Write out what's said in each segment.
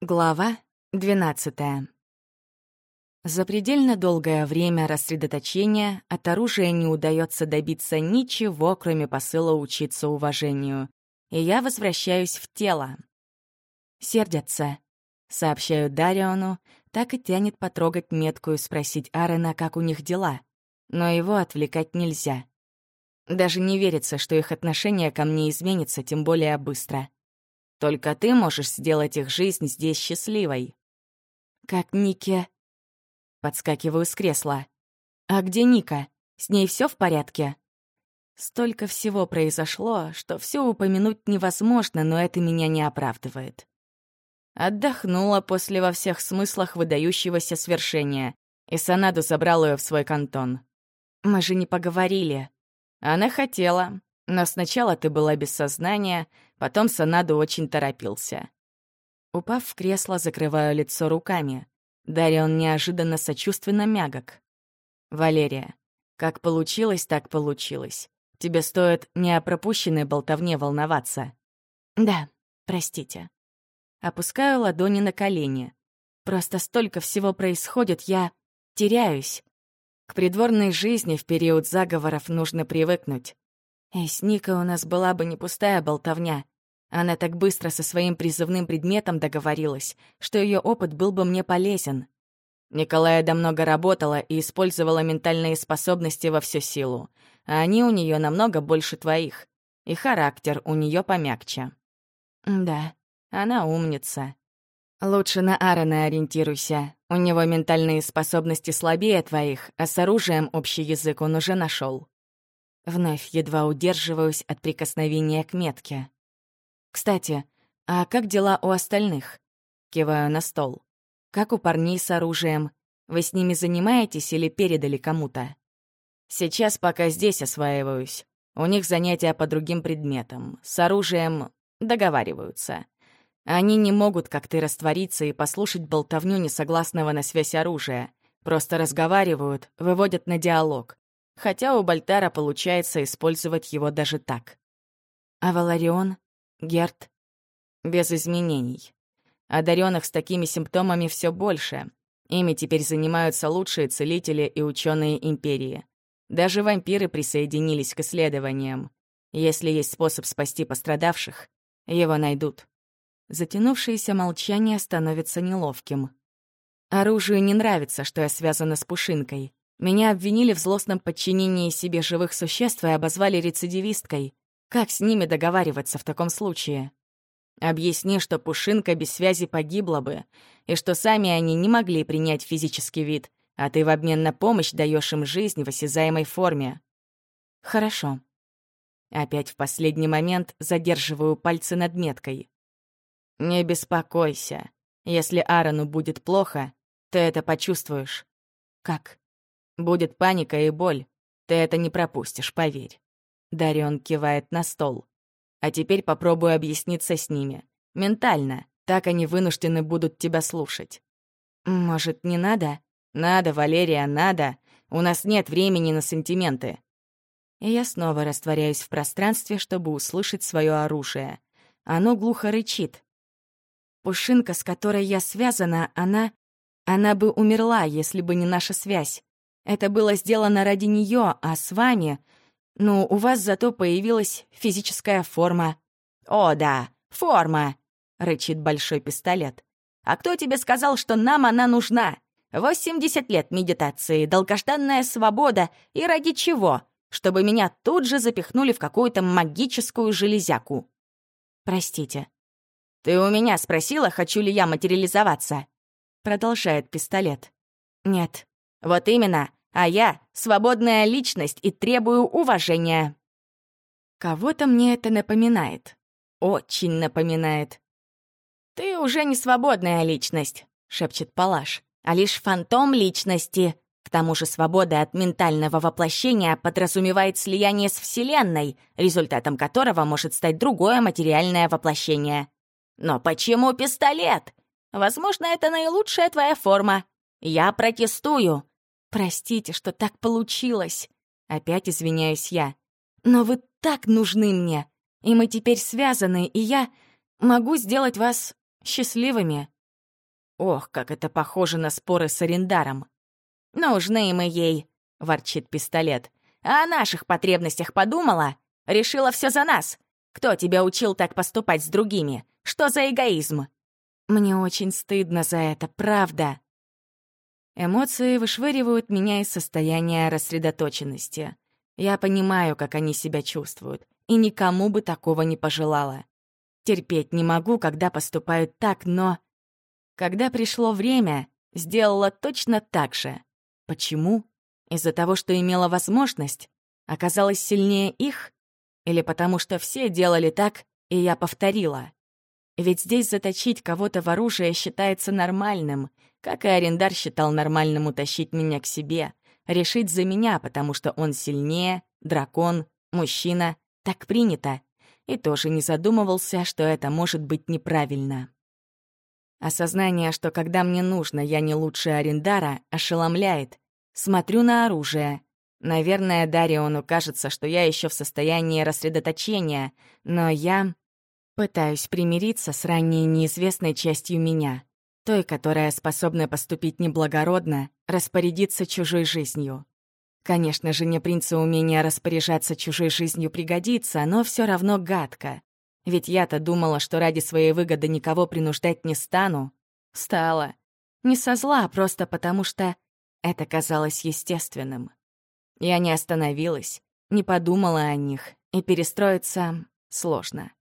Глава 12 За предельно долгое время рассредоточения от оружия не удается добиться ничего, кроме посыла учиться уважению. И я возвращаюсь в тело. «Сердятся», — сообщаю Дариону, так и тянет потрогать метку и спросить Аарона, как у них дела. Но его отвлекать нельзя. Даже не верится, что их отношение ко мне изменится, тем более быстро. Только ты можешь сделать их жизнь здесь счастливой. Как Нике... Подскакиваю с кресла. А где Ника? С ней все в порядке? Столько всего произошло, что все упомянуть невозможно, но это меня не оправдывает. Отдохнула после во всех смыслах выдающегося свершения, и Санаду забрал ее в свой кантон. Мы же не поговорили. Она хотела, но сначала ты была без сознания, потом Санаду очень торопился. Упав в кресло, закрываю лицо руками. Дарион неожиданно сочувственно мягок. «Валерия, как получилось, так получилось. Тебе стоит не о пропущенной болтовне волноваться». «Да, простите». Опускаю ладони на колени. Просто столько всего происходит, я теряюсь. К придворной жизни в период заговоров нужно привыкнуть. И с Никой у нас была бы не пустая болтовня. Она так быстро со своим призывным предметом договорилась, что ее опыт был бы мне полезен. Николая давно работала и использовала ментальные способности во всю силу, а они у нее намного больше твоих. И характер у нее помягче. Да, она умница. Лучше на Аарона ориентируйся. У него ментальные способности слабее твоих, а с оружием общий язык он уже нашел. Вновь едва удерживаюсь от прикосновения к метке. «Кстати, а как дела у остальных?» Киваю на стол. «Как у парней с оружием? Вы с ними занимаетесь или передали кому-то?» «Сейчас пока здесь осваиваюсь. У них занятия по другим предметам. С оружием договариваются. Они не могут, как ты, раствориться и послушать болтовню несогласного на связь оружия. Просто разговаривают, выводят на диалог хотя у Бальтара получается использовать его даже так. А Валарион? Герт? Без изменений. Одаренных с такими симптомами все больше. Ими теперь занимаются лучшие целители и ученые Империи. Даже вампиры присоединились к исследованиям. Если есть способ спасти пострадавших, его найдут. Затянувшееся молчание становится неловким. Оружию не нравится, что я связана с Пушинкой. Меня обвинили в злостном подчинении себе живых существ и обозвали рецидивисткой. Как с ними договариваться в таком случае? Объясни, что Пушинка без связи погибла бы, и что сами они не могли принять физический вид, а ты в обмен на помощь даешь им жизнь в осязаемой форме. Хорошо. Опять в последний момент задерживаю пальцы над меткой. Не беспокойся. Если Аарону будет плохо, ты это почувствуешь. Как? Будет паника и боль. Ты это не пропустишь, поверь. Дарион кивает на стол. А теперь попробую объясниться с ними. Ментально. Так они вынуждены будут тебя слушать. Может, не надо? Надо, Валерия, надо. У нас нет времени на сантименты. И я снова растворяюсь в пространстве, чтобы услышать свое оружие. Оно глухо рычит. Пушинка, с которой я связана, она... Она бы умерла, если бы не наша связь. Это было сделано ради нее, а с вами... Ну, у вас зато появилась физическая форма. «О, да, форма!» — рычит большой пистолет. «А кто тебе сказал, что нам она нужна? 80 лет медитации, долгожданная свобода. И ради чего? Чтобы меня тут же запихнули в какую-то магическую железяку». «Простите». «Ты у меня спросила, хочу ли я материализоваться?» Продолжает пистолет. «Нет». «Вот именно а я — свободная личность и требую уважения». Кого-то мне это напоминает. Очень напоминает. «Ты уже не свободная личность», — шепчет Палаш, «а лишь фантом личности. К тому же свобода от ментального воплощения подразумевает слияние с Вселенной, результатом которого может стать другое материальное воплощение. Но почему пистолет? Возможно, это наилучшая твоя форма. Я протестую. «Простите, что так получилось!» Опять извиняюсь я. «Но вы так нужны мне, и мы теперь связаны, и я могу сделать вас счастливыми. Ох, как это похоже на споры с арендаром. «Нужны мы ей», — ворчит пистолет. «А о наших потребностях подумала? Решила все за нас. Кто тебя учил так поступать с другими? Что за эгоизм?» Мне очень стыдно за это, правда. Эмоции вышвыривают меня из состояния рассредоточенности. Я понимаю, как они себя чувствуют, и никому бы такого не пожелала. Терпеть не могу, когда поступают так, но... Когда пришло время, сделала точно так же. Почему? Из-за того, что имела возможность? Оказалась сильнее их? Или потому что все делали так, и я повторила? Ведь здесь заточить кого-то в оружие считается нормальным, как и арендар считал нормальным утащить меня к себе, решить за меня, потому что он сильнее, дракон, мужчина, так принято, и тоже не задумывался, что это может быть неправильно. Осознание, что когда мне нужно, я не лучше арендара, ошеломляет. Смотрю на оружие. Наверное, Дариону кажется, что я еще в состоянии рассредоточения, но я Пытаюсь примириться с ранее неизвестной частью меня, той, которая способна поступить неблагородно, распорядиться чужой жизнью. Конечно же, не принца умения распоряжаться чужой жизнью пригодится, но все равно гадко. Ведь я-то думала, что ради своей выгоды никого принуждать не стану. Стала. Не со зла, а просто потому что это казалось естественным. Я не остановилась, не подумала о них, и перестроиться сложно.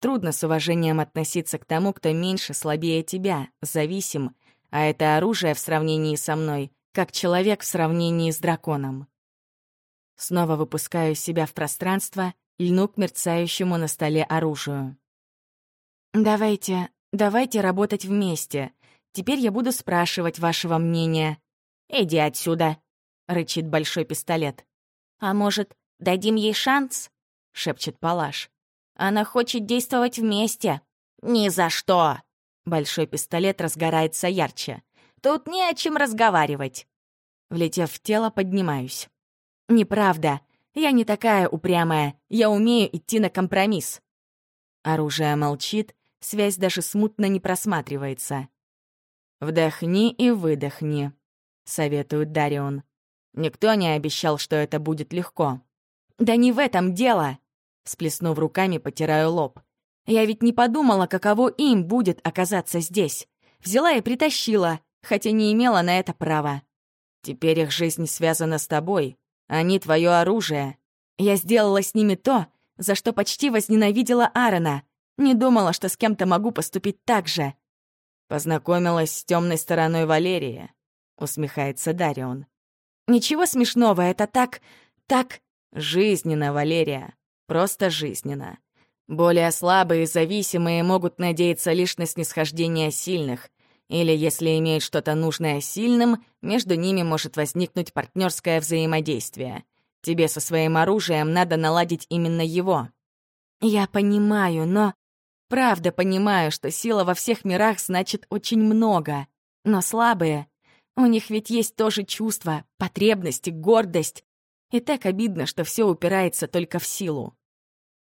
Трудно с уважением относиться к тому, кто меньше, слабее тебя, зависим, а это оружие в сравнении со мной, как человек в сравнении с драконом. Снова выпускаю себя в пространство, льну к мерцающему на столе оружию. «Давайте, давайте работать вместе. Теперь я буду спрашивать вашего мнения». «Иди отсюда», — рычит большой пистолет. «А может, дадим ей шанс?» — шепчет Палаш. Она хочет действовать вместе. Ни за что. Большой пистолет разгорается ярче. Тут не о чем разговаривать. Влетев в тело, поднимаюсь. Неправда. Я не такая упрямая. Я умею идти на компромисс. Оружие молчит, связь даже смутно не просматривается. «Вдохни и выдохни», — советует Дарион. «Никто не обещал, что это будет легко». «Да не в этом дело!» Сплеснув руками, потираю лоб. Я ведь не подумала, каково им будет оказаться здесь. Взяла и притащила, хотя не имела на это права. Теперь их жизнь связана с тобой. Они — твое оружие. Я сделала с ними то, за что почти возненавидела Аарона. Не думала, что с кем-то могу поступить так же. Познакомилась с темной стороной Валерии, усмехается Дарион. Ничего смешного, это так, так жизненно, Валерия. Просто жизненно. Более слабые и зависимые могут надеяться лишь на снисхождение сильных, или, если имеют что-то нужное сильным, между ними может возникнуть партнерское взаимодействие. Тебе со своим оружием надо наладить именно его. Я понимаю, но... Правда понимаю, что сила во всех мирах значит очень много. Но слабые... У них ведь есть тоже чувства, потребности, гордость. И так обидно, что все упирается только в силу.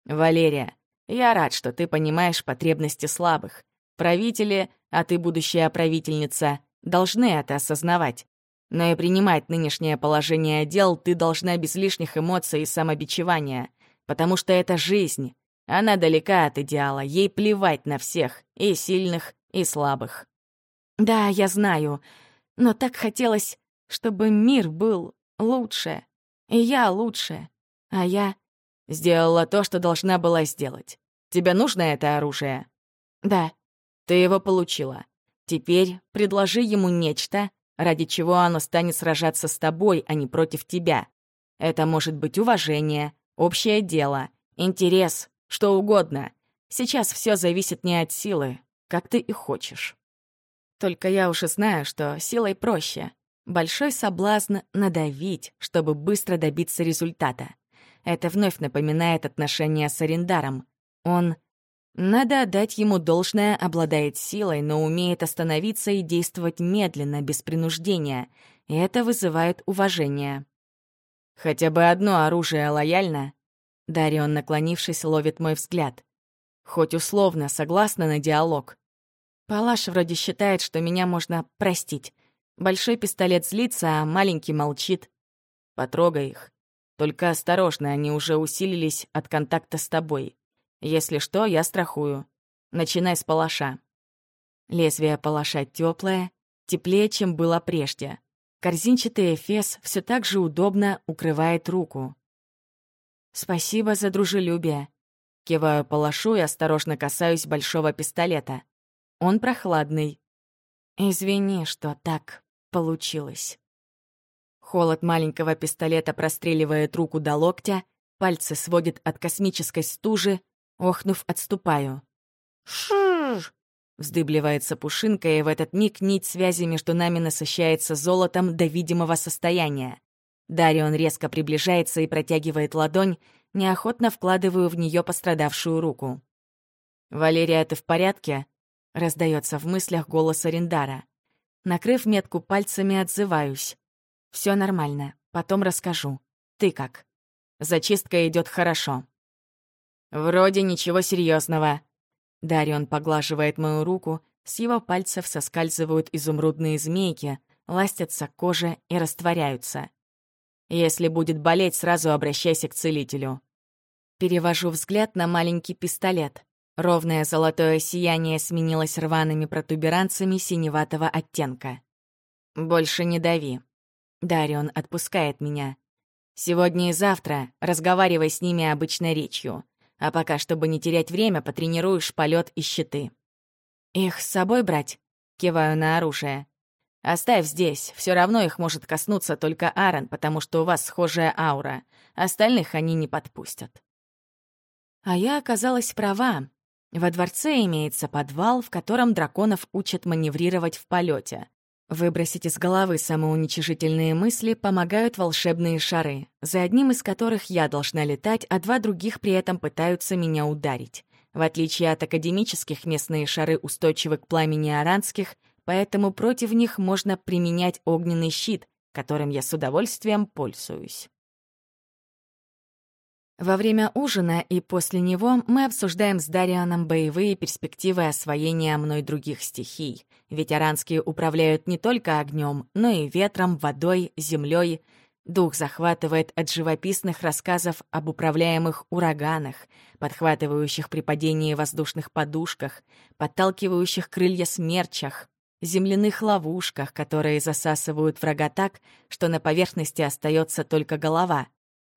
«Валерия, я рад, что ты понимаешь потребности слабых. Правители, а ты будущая правительница, должны это осознавать. Но и принимать нынешнее положение дел ты должна без лишних эмоций и самобичевания, потому что это жизнь. Она далека от идеала, ей плевать на всех, и сильных, и слабых. Да, я знаю, но так хотелось, чтобы мир был лучше, и я лучше, а я Сделала то, что должна была сделать. Тебе нужно это оружие? Да. Ты его получила. Теперь предложи ему нечто, ради чего оно станет сражаться с тобой, а не против тебя. Это может быть уважение, общее дело, интерес, что угодно. Сейчас все зависит не от силы, как ты и хочешь. Только я уже знаю, что силой проще. Большой соблазн надавить, чтобы быстро добиться результата. Это вновь напоминает отношения с арендаром. Он... Надо отдать ему должное, обладает силой, но умеет остановиться и действовать медленно, без принуждения. И это вызывает уважение. «Хотя бы одно оружие лояльно?» Дарион, наклонившись, ловит мой взгляд. «Хоть условно, согласна на диалог?» Палаш вроде считает, что меня можно простить. Большой пистолет злится, а маленький молчит. Потрогай их. Только осторожно, они уже усилились от контакта с тобой. Если что, я страхую. Начинай с палаша. Лезвие палаша теплое, теплее, чем было прежде. Корзинчатый эфес все так же удобно укрывает руку. «Спасибо за дружелюбие». Киваю палашу и осторожно касаюсь большого пистолета. Он прохладный. «Извини, что так получилось». Холод маленького пистолета простреливает руку до локтя, пальцы сводит от космической стужи, охнув, отступаю. «Шрррр!» Вздыбливается пушинка, и в этот миг нить связи между нами насыщается золотом до видимого состояния. Дарион резко приближается и протягивает ладонь, неохотно вкладываю в нее пострадавшую руку. «Валерия, ты в порядке?» — раздается в мыслях голос Арендара. Накрыв метку пальцами, отзываюсь. Все нормально, потом расскажу. Ты как?» «Зачистка идет хорошо». «Вроде ничего серьезного, Дарион поглаживает мою руку, с его пальцев соскальзывают изумрудные змейки, ластятся к коже и растворяются. Если будет болеть, сразу обращайся к целителю. Перевожу взгляд на маленький пистолет. Ровное золотое сияние сменилось рваными протуберанцами синеватого оттенка. «Больше не дави». Дарион отпускает меня. «Сегодня и завтра разговаривай с ними обычной речью. А пока, чтобы не терять время, потренируешь полет и щиты. Их с собой брать? Киваю на оружие. Оставь здесь, все равно их может коснуться только Аарон, потому что у вас схожая аура. Остальных они не подпустят. А я оказалась права. Во дворце имеется подвал, в котором драконов учат маневрировать в полете. Выбросить из головы самоуничижительные мысли помогают волшебные шары, за одним из которых я должна летать, а два других при этом пытаются меня ударить. В отличие от академических, местные шары устойчивы к пламени аранских, поэтому против них можно применять огненный щит, которым я с удовольствием пользуюсь. Во время ужина и после него мы обсуждаем с Дарианом боевые перспективы освоения мной других стихий. Ветеранские управляют не только огнем, но и ветром, водой, землей. Дух захватывает от живописных рассказов об управляемых ураганах, подхватывающих при падении воздушных подушках, подталкивающих крылья смерчах, земляных ловушках, которые засасывают врага так, что на поверхности остается только голова,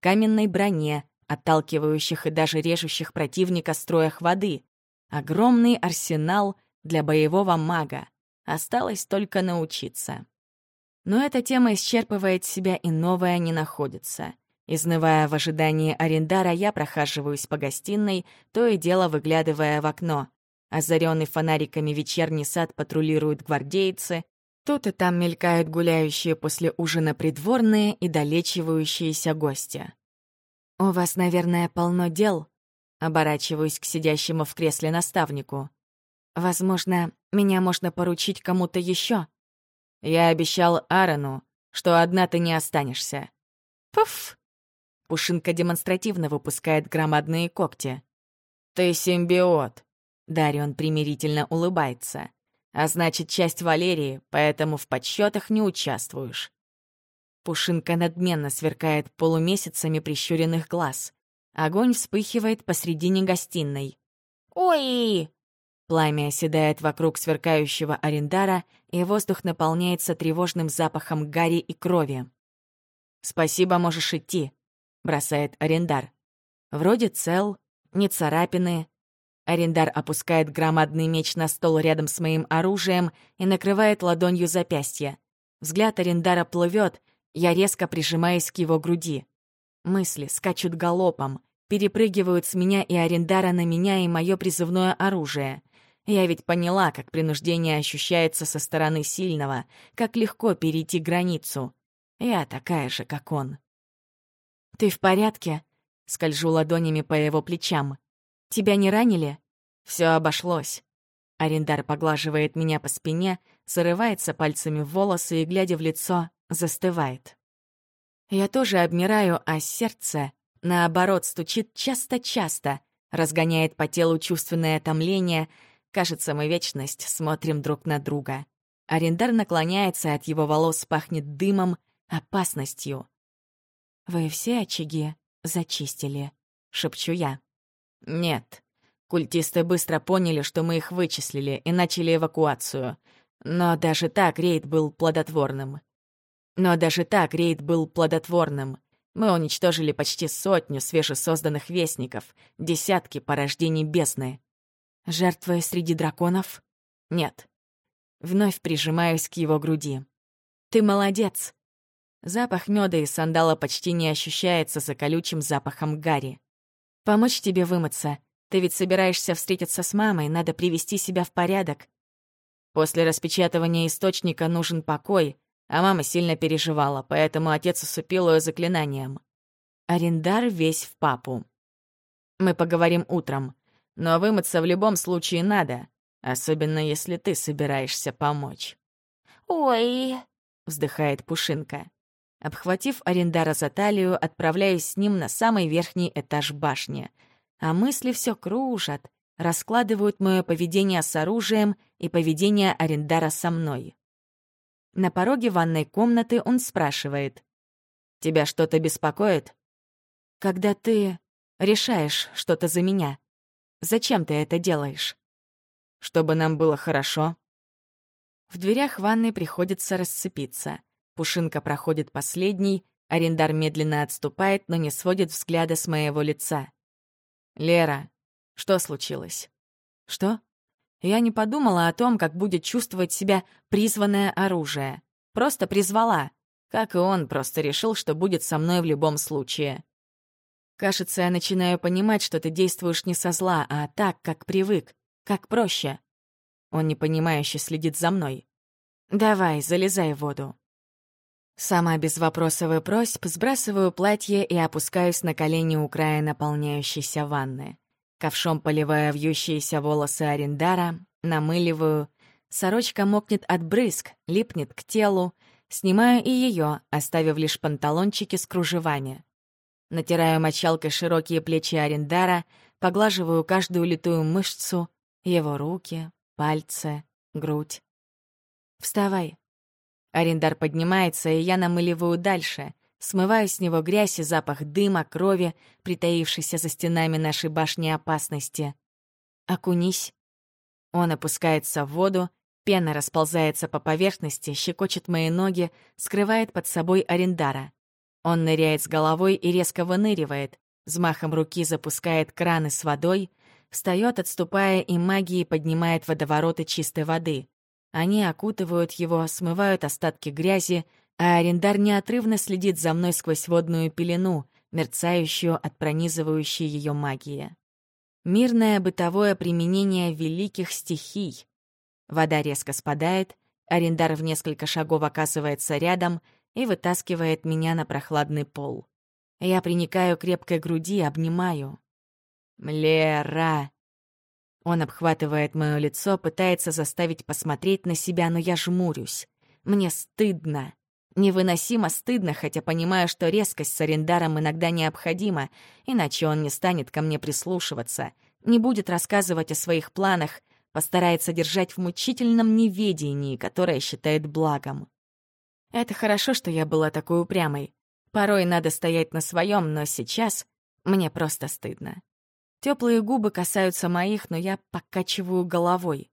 каменной броне, отталкивающих и даже режущих противника строях воды. Огромный арсенал для боевого мага. Осталось только научиться. Но эта тема исчерпывает себя, и новая не находится. Изнывая в ожидании арендара, я прохаживаюсь по гостиной, то и дело выглядывая в окно. Озаренный фонариками вечерний сад патрулируют гвардейцы. Тут и там мелькают гуляющие после ужина придворные и долечивающиеся гости. «У вас, наверное, полно дел?» Оборачиваюсь к сидящему в кресле наставнику. «Возможно, меня можно поручить кому-то еще. Я обещал Аарону, что одна ты не останешься». «Пуф!» Пушинка демонстративно выпускает громадные когти. «Ты симбиот!» Дарион примирительно улыбается. «А значит, часть Валерии, поэтому в подсчетах не участвуешь. Пушинка надменно сверкает полумесяцами прищуренных глаз. Огонь вспыхивает посредине гостиной. «Ой!» Пламя оседает вокруг сверкающего арендара, и воздух наполняется тревожным запахом гари и крови. «Спасибо, можешь идти», — бросает арендар. Вроде цел, не царапины. Арендар опускает громадный меч на стол рядом с моим оружием и накрывает ладонью запястье. Взгляд арендара плывет, я резко прижимаюсь к его груди. Мысли скачут галопом, перепрыгивают с меня и арендара на меня и мое призывное оружие. Я ведь поняла, как принуждение ощущается со стороны сильного, как легко перейти границу. Я такая же, как он. «Ты в порядке?» — скольжу ладонями по его плечам. «Тебя не ранили?» Все обошлось. Арендар поглаживает меня по спине, зарывается пальцами в волосы и, глядя в лицо, застывает. Я тоже обмираю, а сердце, наоборот, стучит часто-часто, разгоняет по телу чувственное томление, Кажется, мы вечность смотрим друг на друга. Арендар наклоняется, от его волос пахнет дымом, опасностью. «Вы все очаги зачистили?» — шепчу я. «Нет. Культисты быстро поняли, что мы их вычислили, и начали эвакуацию. Но даже так рейд был плодотворным. Но даже так рейд был плодотворным. Мы уничтожили почти сотню свежесозданных вестников, десятки порождений бездны. Жертвы среди драконов? Нет. Вновь прижимаюсь к его груди. Ты молодец. Запах меда и сандала почти не ощущается за колючим запахом гари. Помочь тебе вымыться. Ты ведь собираешься встретиться с мамой, надо привести себя в порядок. После распечатывания источника нужен покой, а мама сильно переживала, поэтому отец усыпил ее заклинанием. Арендар весь в папу. Мы поговорим утром, но вымыться в любом случае надо, особенно если ты собираешься помочь. «Ой!» — вздыхает Пушинка. Обхватив Арендара за талию, отправляюсь с ним на самый верхний этаж башни. А мысли все кружат, раскладывают мое поведение с оружием и поведение Арендара со мной. На пороге ванной комнаты он спрашивает. «Тебя что-то беспокоит?» «Когда ты решаешь что-то за меня, зачем ты это делаешь?» «Чтобы нам было хорошо». В дверях ванной приходится расцепиться — Пушинка проходит последний, арендар медленно отступает, но не сводит взгляда с моего лица. «Лера, что случилось?» «Что?» Я не подумала о том, как будет чувствовать себя призванное оружие. Просто призвала. Как и он, просто решил, что будет со мной в любом случае. Кажется, я начинаю понимать, что ты действуешь не со зла, а так, как привык, как проще. Он непонимающе следит за мной. «Давай, залезай в воду». Сама без вопросов и просьб сбрасываю платье и опускаюсь на колени у края наполняющейся ванны. Ковшом поливая вьющиеся волосы Арендара, намыливаю. Сорочка мокнет от брызг, липнет к телу. Снимаю и ее, оставив лишь панталончики с кружевами. Натираю мочалкой широкие плечи Арендара, поглаживаю каждую литую мышцу, его руки, пальцы, грудь. «Вставай», Арендар поднимается, и я намыливаю дальше, смываю с него грязь и запах дыма, крови, притаившейся за стенами нашей башни опасности. «Окунись». Он опускается в воду, пена расползается по поверхности, щекочет мои ноги, скрывает под собой Арендара. Он ныряет с головой и резко выныривает, взмахом руки запускает краны с водой, встает, отступая, и магией поднимает водовороты чистой воды. Они окутывают его, смывают остатки грязи, а арендар неотрывно следит за мной сквозь водную пелену, мерцающую от пронизывающей ее магии. Мирное бытовое применение великих стихий. Вода резко спадает, арендар в несколько шагов оказывается рядом и вытаскивает меня на прохладный пол. Я приникаю крепкой груди, обнимаю. «Лера!» Он обхватывает мое лицо, пытается заставить посмотреть на себя, но я жмурюсь. Мне стыдно. Невыносимо стыдно, хотя понимаю, что резкость с арендаром иногда необходима, иначе он не станет ко мне прислушиваться, не будет рассказывать о своих планах, постарается держать в мучительном неведении, которое считает благом. Это хорошо, что я была такой упрямой. Порой надо стоять на своем, но сейчас мне просто стыдно. Теплые губы касаются моих, но я покачиваю головой.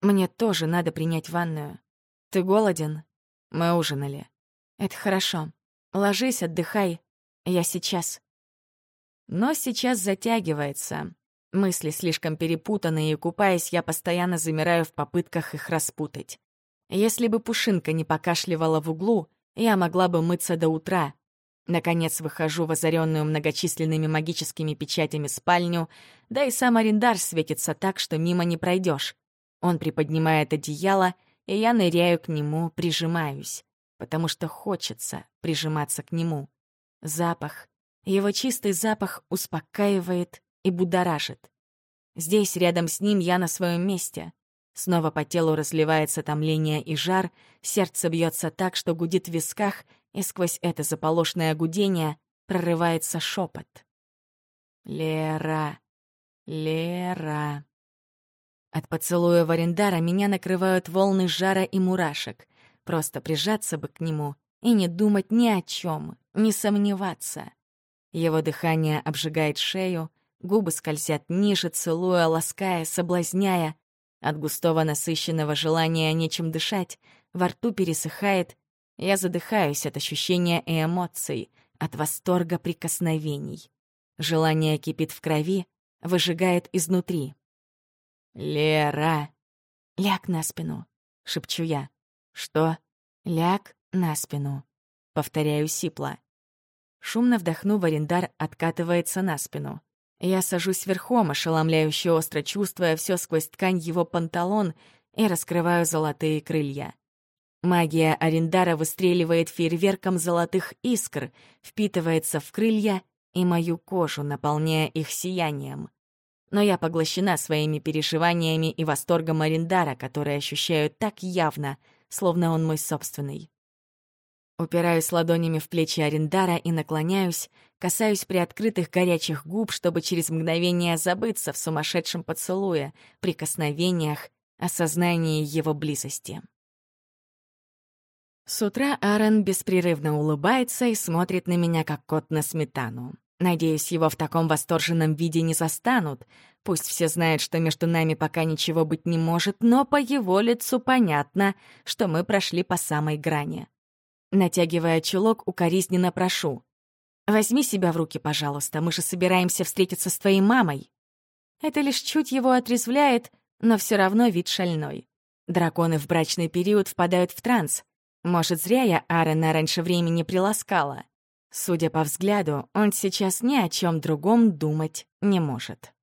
Мне тоже надо принять ванную. Ты голоден? Мы ужинали. Это хорошо. Ложись, отдыхай. Я сейчас. Но сейчас затягивается. Мысли слишком перепутаны, и, купаясь, я постоянно замираю в попытках их распутать. Если бы Пушинка не покашливала в углу, я могла бы мыться до утра, Наконец выхожу в озаренную многочисленными магическими печатями спальню, да и сам арендар светится так, что мимо не пройдешь. Он приподнимает одеяло, и я ныряю к нему, прижимаюсь, потому что хочется прижиматься к нему. Запах, его чистый запах успокаивает и будоражит. Здесь, рядом с ним, я на своем месте. Снова по телу разливается томление и жар, сердце бьется так, что гудит в висках, и сквозь это заполошное гудение прорывается шепот. «Лера! Лера!» От поцелуя Варендара меня накрывают волны жара и мурашек. Просто прижаться бы к нему и не думать ни о чем, не сомневаться. Его дыхание обжигает шею, губы скользят ниже, целуя, лаская, соблазняя. От густого насыщенного желания нечем дышать, во рту пересыхает. Я задыхаюсь от ощущения и эмоций, от восторга прикосновений. Желание кипит в крови, выжигает изнутри. «Лера!» «Ляг на спину», — шепчу я. «Что?» «Ляг на спину», — повторяю сипло. Шумно вдохнув, арендар откатывается на спину. Я сажусь верхом, ошеломляюще остро чувствуя все сквозь ткань его панталон и раскрываю золотые крылья. Магия Арендара выстреливает фейерверком золотых искр, впитывается в крылья и мою кожу, наполняя их сиянием. Но я поглощена своими переживаниями и восторгом Арендара, которые ощущаю так явно, словно он мой собственный. Упираюсь ладонями в плечи Арендара и наклоняюсь, касаюсь приоткрытых горячих губ, чтобы через мгновение забыться в сумасшедшем поцелуе, прикосновениях, осознании его близости. С утра Аарон беспрерывно улыбается и смотрит на меня, как кот на сметану. Надеюсь, его в таком восторженном виде не застанут. Пусть все знают, что между нами пока ничего быть не может, но по его лицу понятно, что мы прошли по самой грани. Натягивая чулок, укоризненно прошу. «Возьми себя в руки, пожалуйста, мы же собираемся встретиться с твоей мамой». Это лишь чуть его отрезвляет, но все равно вид шальной. Драконы в брачный период впадают в транс. Может, зря я Аарона раньше времени приласкала. Судя по взгляду, он сейчас ни о чем другом думать не может.